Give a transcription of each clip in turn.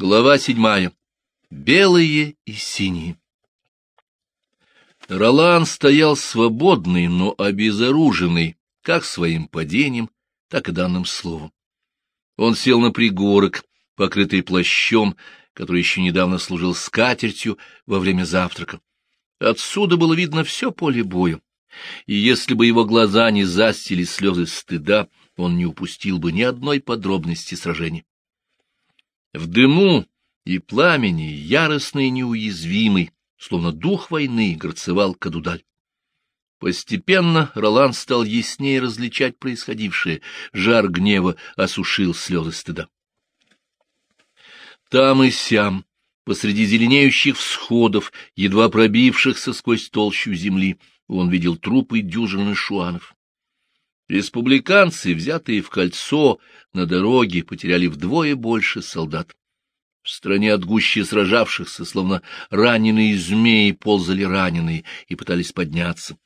Глава седьмая. Белые и синие. Ролан стоял свободный, но обезоруженный, как своим падением, так и данным словом. Он сел на пригорок, покрытый плащом, который еще недавно служил скатертью во время завтрака. Отсюда было видно все поле боя, и если бы его глаза не застили слезы стыда, он не упустил бы ни одной подробности сражения. В дыму и пламени, яростный и неуязвимый, словно дух войны, грацевал Кадудаль. Постепенно Ролан стал яснее различать происходившее, жар гнева осушил слезы стыда. Там и сям, посреди зеленеющих всходов, едва пробившихся сквозь толщу земли, он видел трупы дюжины шуанов. Республиканцы, взятые в кольцо на дороге, потеряли вдвое больше солдат. В стране от гуще сражавшихся, словно раненые змеи, ползали раненые и пытались подняться.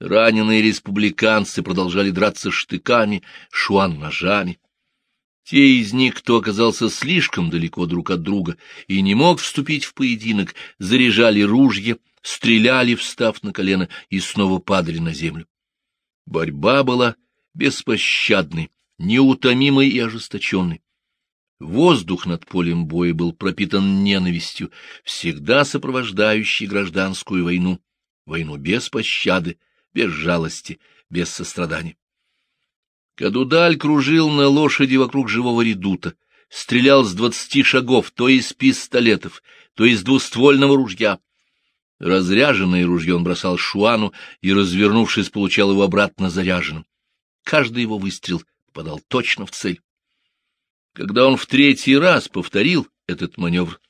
Раненые республиканцы продолжали драться штыками, шуан ножами. Те из них, кто оказался слишком далеко друг от друга и не мог вступить в поединок, заряжали ружья, стреляли, встав на колено, и снова падали на землю. Борьба была беспощадной, неутомимой и ожесточенной. Воздух над полем боя был пропитан ненавистью, всегда сопровождающей гражданскую войну, войну без пощады, без жалости, без сострадания. Кадудаль кружил на лошади вокруг живого редута, стрелял с двадцати шагов, то из пистолетов, то из двуствольного ружья. Разряженное ружье он бросал Шуану и, развернувшись, получал его обратно заряженным. Каждый его выстрел попадал точно в цель. Когда он в третий раз повторил этот маневр,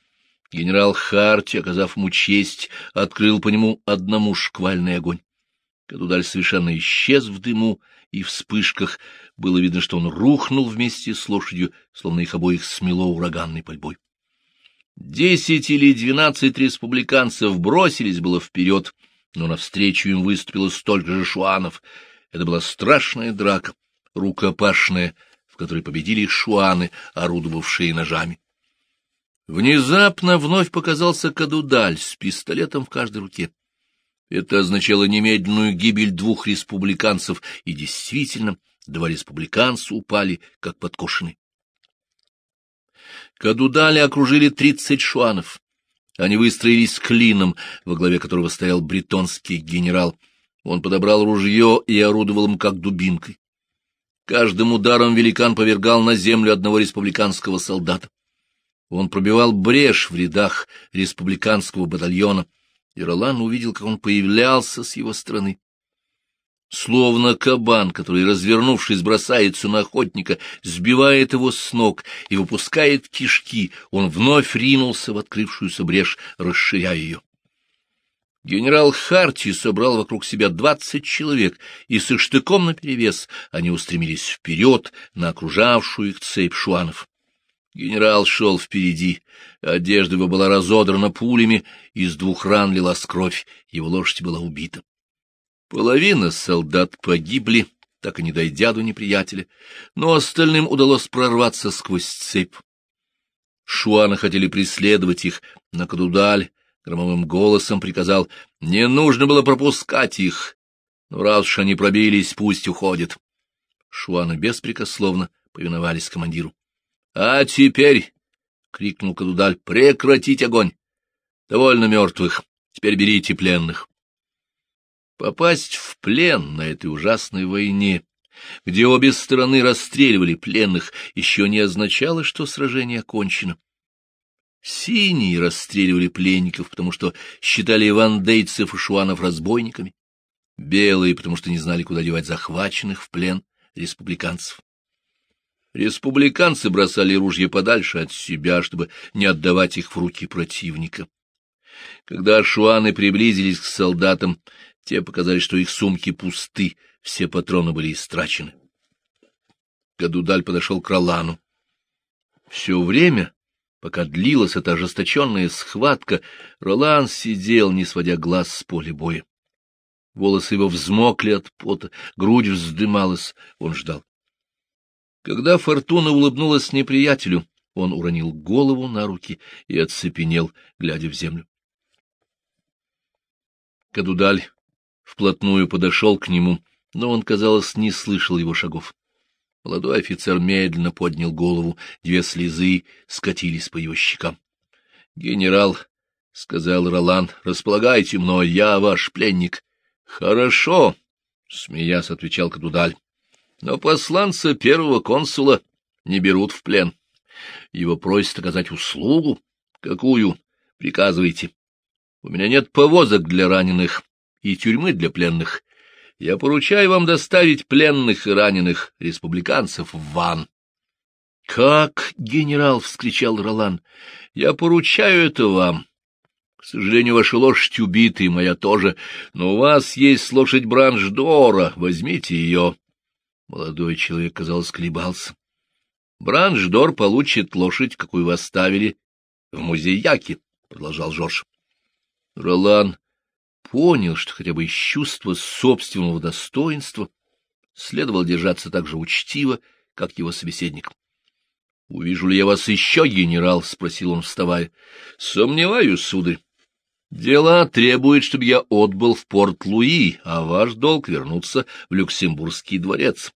генерал Харти, оказав ему честь, открыл по нему одному шквальный огонь. Кадудаль совершенно исчез в дыму и вспышках. Было видно, что он рухнул вместе с лошадью, словно их обоих смело ураганной пальбой. Десять или двенадцать республиканцев бросились было вперед, но навстречу им выступило столько же шуанов. Это была страшная драка, рукопашная, в которой победили шуаны, орудовавшие ножами. Внезапно вновь показался Кадудаль с пистолетом в каждой руке. Это означало немедленную гибель двух республиканцев, и действительно, два республиканца упали, как подкошенные. Кадудали окружили тридцать шуанов. Они выстроились клином, во главе которого стоял бретонский генерал. Он подобрал ружье и орудовал им как дубинкой. Каждым ударом великан повергал на землю одного республиканского солдата. Он пробивал брешь в рядах республиканского батальона — и Ролан увидел, как он появлялся с его стороны. Словно кабан, который, развернувшись, бросается на охотника, сбивает его с ног и выпускает кишки, он вновь ринулся в открывшуюся брешь, расширяя ее. Генерал Харти собрал вокруг себя двадцать человек, и со штыком наперевес они устремились вперед на окружавшую их цепь шуанов. Генерал шел впереди, одежда его была разодрана пулями, из двух ран лилась кровь, его лошадь была убита. Половина солдат погибли, так и не дойдя до неприятеля, но остальным удалось прорваться сквозь цепь. Шуаны хотели преследовать их, но Кадудаль громовым голосом приказал, не нужно было пропускать их, но раз уж они пробились, пусть уходят. Шуаны беспрекословно повиновались командиру. — А теперь, — крикнул Кадудаль, — прекратить огонь. Довольно мертвых, теперь берите пленных. Попасть в плен на этой ужасной войне, где обе стороны расстреливали пленных, еще не означало, что сражение окончено. Синие расстреливали пленников, потому что считали вандейцев и шуанов разбойниками, белые, потому что не знали, куда девать захваченных в плен республиканцев. Республиканцы бросали ружья подальше от себя, чтобы не отдавать их в руки противника. Когда шуаны приблизились к солдатам, те показали, что их сумки пусты, все патроны были истрачены. Кадудаль подошел к Ролану. Все время, пока длилась эта ожесточенная схватка, Ролан сидел, не сводя глаз с поля боя. Волосы его взмокли от пота, грудь вздымалась, он ждал. Когда фортуна улыбнулась неприятелю, Он уронил голову на руки и оцепенел, глядя в землю. Кадудаль вплотную подошел к нему, но он, казалось, не слышал его шагов. Молодой офицер медленно поднял голову, две слезы скатились по его щекам. — Генерал, — сказал Ролан, — располагайте мной, я ваш пленник. — Хорошо, — смеясь отвечал Кадудаль, — но посланца первого консула не берут в плен. Его просят оказать услугу. Какую? Приказывайте. У меня нет повозок для раненых и тюрьмы для пленных. Я поручаю вам доставить пленных и раненых республиканцев в Ван. — Как, генерал? — вскричал Ролан. — Я поручаю это вам. К сожалению, ваша лошадь убита, и моя тоже, но у вас есть лошадь Бранждора, возьмите ее. Молодой человек, казалось, колебался. Бранждор получит лошадь, какую вы оставили в музее Яки, — продолжал Жорж. Ролан понял, что хотя бы из чувства собственного достоинства следовало держаться так же учтиво, как его собеседник. — Увижу ли я вас еще, генерал? — спросил он, вставая. — Сомневаюсь, сударь. Дело требует, чтобы я отбыл в Порт-Луи, а ваш долг — вернуться в Люксембургский дворец.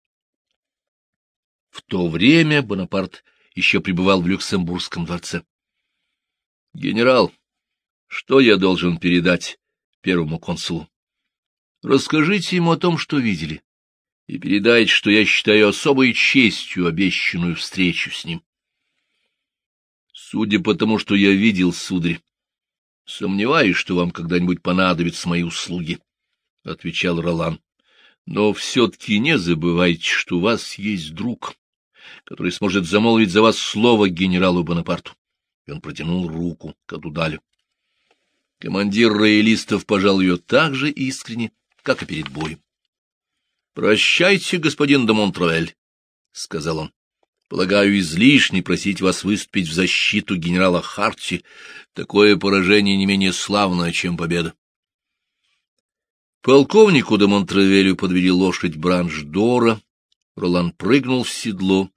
В то время Бонапарт еще пребывал в Люксембургском дворце. — Генерал, что я должен передать первому консулу? Расскажите ему о том, что видели, и передайте, что я считаю особой честью обещанную встречу с ним. Судя по тому, что я видел, сударь, сомневаюсь, что вам когда-нибудь понадобятся мои услуги, — отвечал Ролан. Но все-таки не забывайте, что у вас есть друг который сможет замолвить за вас слово генералу Бонапарту. И он протянул руку к Адудалю. Командир роялистов пожал ее так же искренне, как и перед боем. — Прощайте, господин де Монтравель, — сказал он. — Полагаю, излишне просить вас выступить в защиту генерала Харти. Такое поражение не менее славное, чем победа. Полковнику де Монтравелю подвели лошадь Бранш-Дора. Ролан прыгнул в седло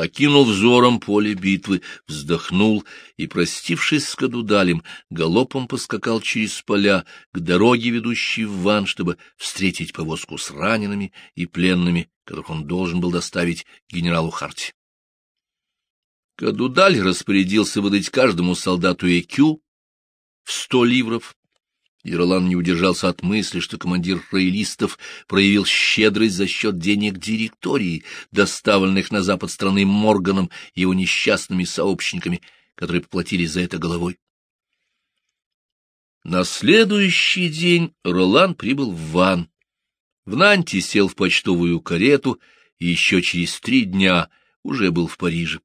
окинул взором поле битвы, вздохнул и, простившись с Кадудалем, галопом поскакал через поля к дороге, ведущей в Ван, чтобы встретить повозку с ранеными и пленными, которых он должен был доставить генералу Харти. Кадудаль распорядился выдать каждому солдату ЭКЮ в сто ливров, и Ролан не удержался от мысли, что командир роялистов проявил щедрость за счет денег директории, доставленных на запад страны Морганом и его несчастными сообщниками, которые поплатились за это головой. На следующий день Ролан прибыл в Ван. В Нанте сел в почтовую карету и еще через три дня уже был в Париже.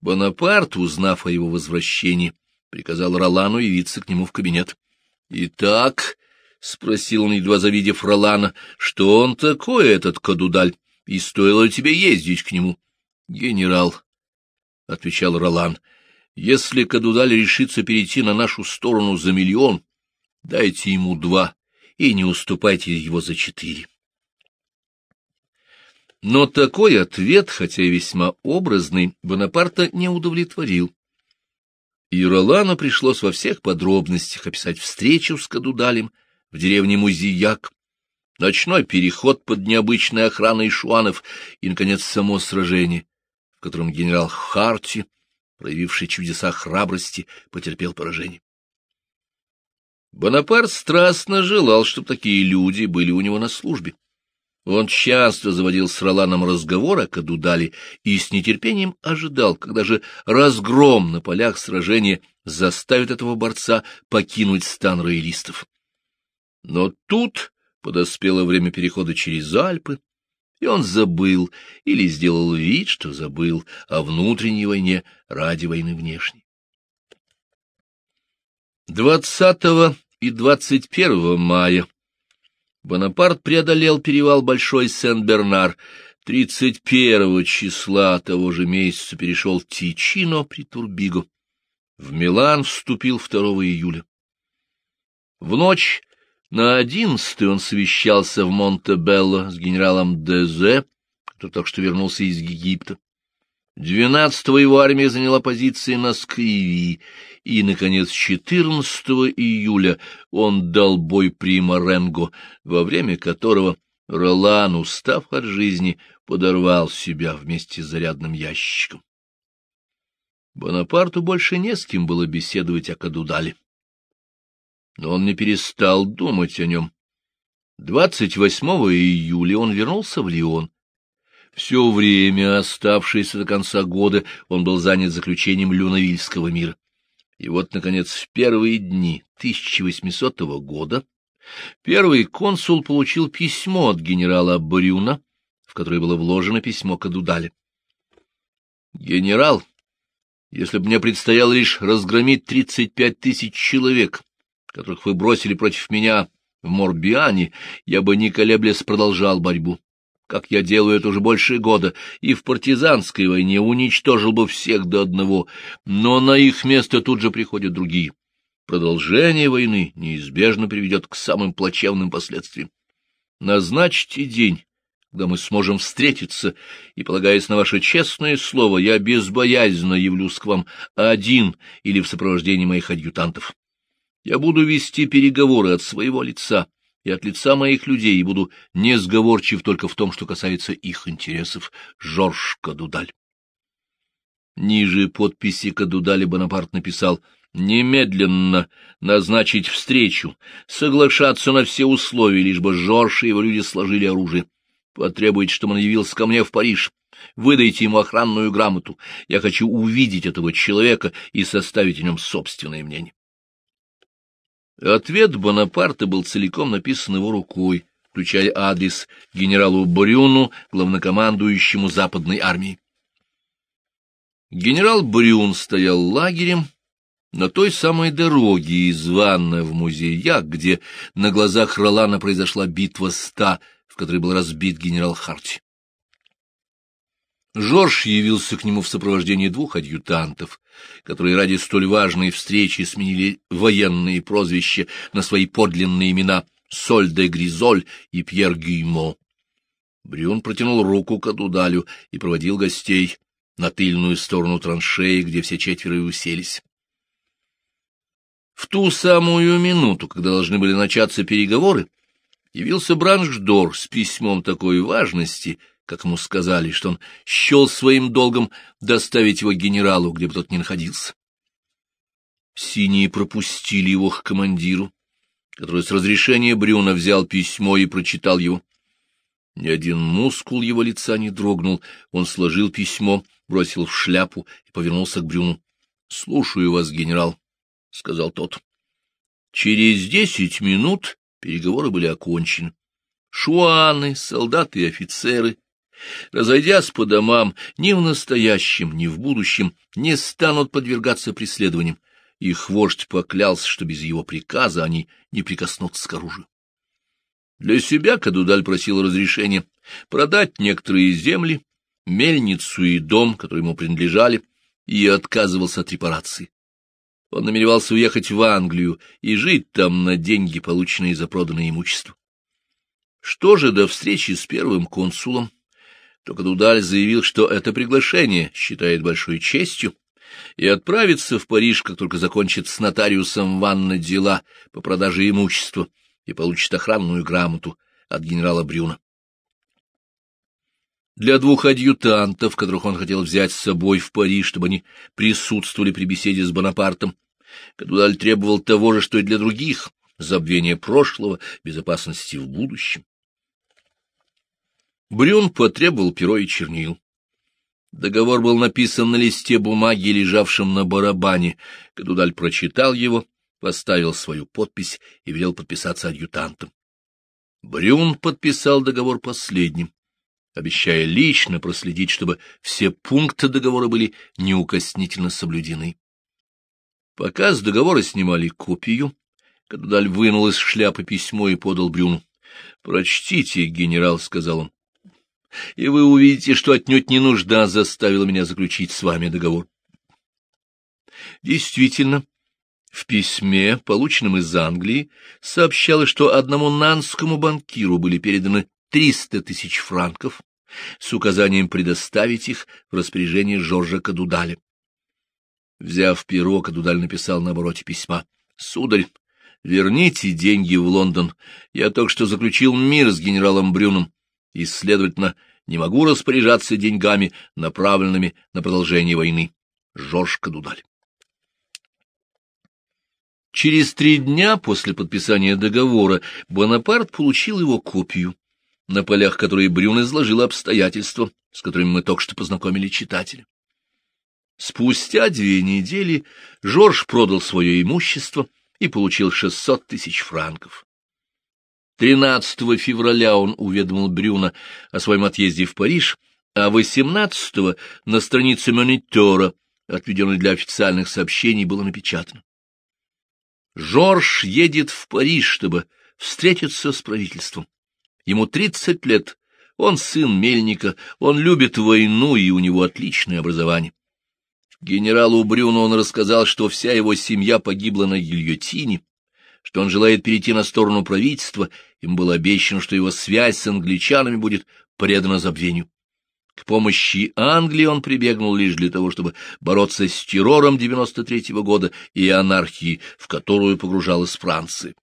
Бонапарт, узнав о его возвращении, приказал Ролану явиться к нему в кабинет. — Итак, — спросил он, едва завидев Ролана, — что он такой, этот Кадудаль, и стоило тебе ездить к нему? — Генерал, — отвечал Ролан, — если Кадудаль решится перейти на нашу сторону за миллион, дайте ему два и не уступайте его за четыре. Но такой ответ, хотя и весьма образный, Бонапарта не удовлетворил и Ролану пришлось во всех подробностях описать встречу с Кадудалем в деревне Музияк, ночной переход под необычной охраной шуанов и, наконец, само сражение, в котором генерал Харти, проявивший чудеса храбрости, потерпел поражение. Бонапарт страстно желал, чтобы такие люди были у него на службе. Он часто заводил с Роланом разговор о Кадудале и с нетерпением ожидал, когда же разгром на полях сражения заставит этого борца покинуть стан роялистов. Но тут подоспело время перехода через Альпы, и он забыл или сделал вид, что забыл о внутренней войне ради войны внешней. 20 и 21 мая Бонапарт преодолел перевал Большой Сен-Бернар. 31 числа того же месяца перешел Тичино при Турбиго. В Милан вступил 2 июля. В ночь на 11 он совещался в Монтебелло с генералом Дезе, который только что вернулся из Египта. 12-го его армия заняла позиции на Скривии, и, наконец, 14 июля он дал бой при Маренго, во время которого Ролан, устав от жизни, подорвал себя вместе с зарядным ящиком. Бонапарту больше не с кем было беседовать о Кадудале. Но он не перестал думать о нем. 28 июля он вернулся в Лион. Все время, оставшееся до конца года, он был занят заключением Люнавильского мира. И вот, наконец, в первые дни 1800 года первый консул получил письмо от генерала Брюна, в которое было вложено письмо Кадудале. «Генерал, если бы мне предстояло лишь разгромить тридцать пять тысяч человек, которых вы бросили против меня в Морбиане, я бы, не колеблясь, продолжал борьбу, как я делаю это уже больше года, и в партизанской войне уничтожил бы всех до одного, но на их место тут же приходят другие. Продолжение войны неизбежно приведет к самым плачевным последствиям. Назначьте день, когда мы сможем встретиться, и, полагаясь на ваше честное слово, я безбоязненно явлюсь к вам один или в сопровождении моих адъютантов. Я буду вести переговоры от своего лица и от лица моих людей, и буду несговорчив только в том, что касается их интересов. Жорж Кадудаль. Ниже подписи Кадудаля Бонапарт написал «Немедленно назначить встречу, соглашаться на все условия, лишь бы Жорж и его люди сложили оружие». Потребуйте, чтобы он явился ко мне в Париж. Выдайте ему охранную грамоту. Я хочу увидеть этого человека и составить о нем собственное мнение. Ответ Бонапарта был целиком написан его рукой, включая адрес генералу Брюну, главнокомандующему Западной армией. Генерал Брюн стоял лагерем на той самой дороге из Ванна в музей Як, где на глазах Ролана произошла битва ста в которой был разбит генерал Харти. Жорж явился к нему в сопровождении двух адъютантов, которые ради столь важной встречи сменили военные прозвища на свои подлинные имена Соль де Гризоль и Пьер Гюймо. Брюн протянул руку к Адудалю и проводил гостей на тыльную сторону траншеи, где все четверо и уселись. В ту самую минуту, когда должны были начаться переговоры, явился Браншдор с письмом такой важности, как ему сказали, что он счел своим долгом доставить его генералу, где бы тот ни находился. Синие пропустили его к командиру, который с разрешения Брюна взял письмо и прочитал его. Ни один мускул его лица не дрогнул, он сложил письмо, бросил в шляпу и повернулся к Брюну. — Слушаю вас, генерал, — сказал тот. Через десять минут Переговоры были окончены. Шуаны, солдаты и офицеры, разойдясь по домам, ни в настоящем, ни в будущем не станут подвергаться преследованиям. Их вождь поклялся, что без его приказа они не прикоснутся к оружию. Для себя Кадудаль просил разрешения продать некоторые земли, мельницу и дом, которые ему принадлежали, и отказывался от репарации. Он намеревался уехать в Англию и жить там на деньги, полученные за проданное имущество. Что же до встречи с первым консулом, то Кадудаль заявил, что это приглашение считает большой честью, и отправится в Париж, как только закончит с нотариусом Ванна дела по продаже имущества и получит охранную грамоту от генерала Брюна. Для двух адъютантов, которых он хотел взять с собой в Париж, чтобы они присутствовали при беседе с Бонапартом, Кадудаль требовал того же, что и для других — забвения прошлого, безопасности в будущем. Брюн потребовал перо и чернил. Договор был написан на листе бумаги, лежавшем на барабане. Кадудаль прочитал его, поставил свою подпись и велел подписаться адъютантом. Брюн подписал договор последним обещая лично проследить, чтобы все пункты договора были неукоснительно соблюдены. Пока с договора снимали копию, Кадудаль вынул из шляпы письмо и подал Брюну. — Прочтите, генерал, — сказал он, — и вы увидите, что отнюдь не нужда заставила меня заключить с вами договор. Действительно, в письме, полученном из Англии, сообщалось, что одному нанскому банкиру были переданы триста тысяч франков, с указанием предоставить их в распоряжение Жоржа Кадудаля. Взяв перо, Кадудаль написал на обороте письма. — Сударь, верните деньги в Лондон. Я только что заключил мир с генералом Брюном и, следовательно, не могу распоряжаться деньгами, направленными на продолжение войны. Жорж Кадудаль. Через три дня после подписания договора Бонапарт получил его копию, на полях которой Брюн изложил обстоятельства, с которыми мы только что познакомили читателя. Спустя две недели Жорж продал свое имущество и получил 600 тысяч франков. 13 февраля он уведомил Брюна о своем отъезде в Париж, а 18 на странице монитора, отведенной для официальных сообщений, было напечатано. Жорж едет в Париж, чтобы встретиться с правительством. Ему 30 лет, он сын мельника, он любит войну, и у него отличное образование. Генералу Брюну он рассказал, что вся его семья погибла на гильотине, что он желает перейти на сторону правительства, им было обещано, что его связь с англичанами будет предана забвению. К помощи Англии он прибегнул лишь для того, чтобы бороться с террором 93-го года и анархией, в которую погружалась Франция.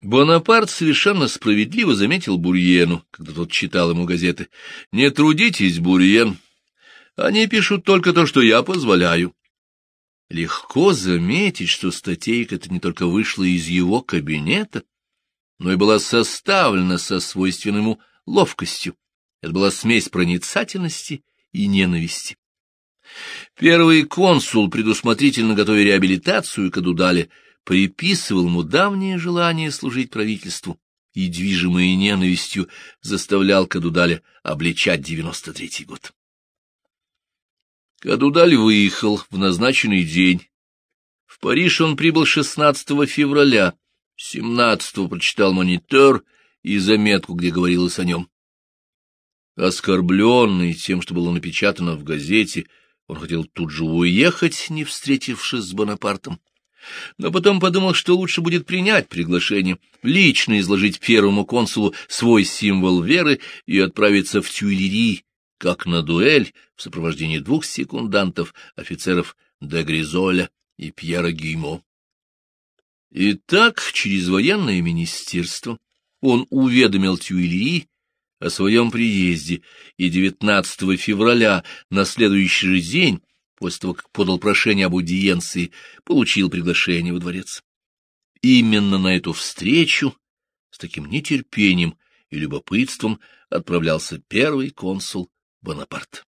Бонапарт совершенно справедливо заметил Бурьену, когда тот читал ему газеты. «Не трудитесь, Бурьен, они пишут только то, что я позволяю. Легко заметить, что статейка это не только вышла из его кабинета, но и была составлена со свойственной ему ловкостью. Это была смесь проницательности и ненависти. Первый консул, предусмотрительно готовя реабилитацию Кадудале, приписывал ему давнее желание служить правительству и, движимый ненавистью, заставлял Кадудаля обличать девяносто третий год. Кадудаль выехал в назначенный день. В Париж он прибыл 16 февраля, 17 прочитал монитор и заметку, где говорилось о нем. Оскорбленный тем, что было напечатано в газете, он хотел тут же уехать, не встретившись с Бонапартом. Но потом подумал, что лучше будет принять приглашение, лично изложить первому консулу свой символ веры и отправиться в Тюильри, как на дуэль в сопровождении двух секундантов, офицеров де Гризоля и Пьера Геймо. Итак, через военное министерство он уведомил Тюильри о своем приезде, и 19 февраля, на следующий же день, после того, как подал прошение об аудиенции, получил приглашение во дворец. Именно на эту встречу с таким нетерпением и любопытством отправлялся первый консул Бонапарт.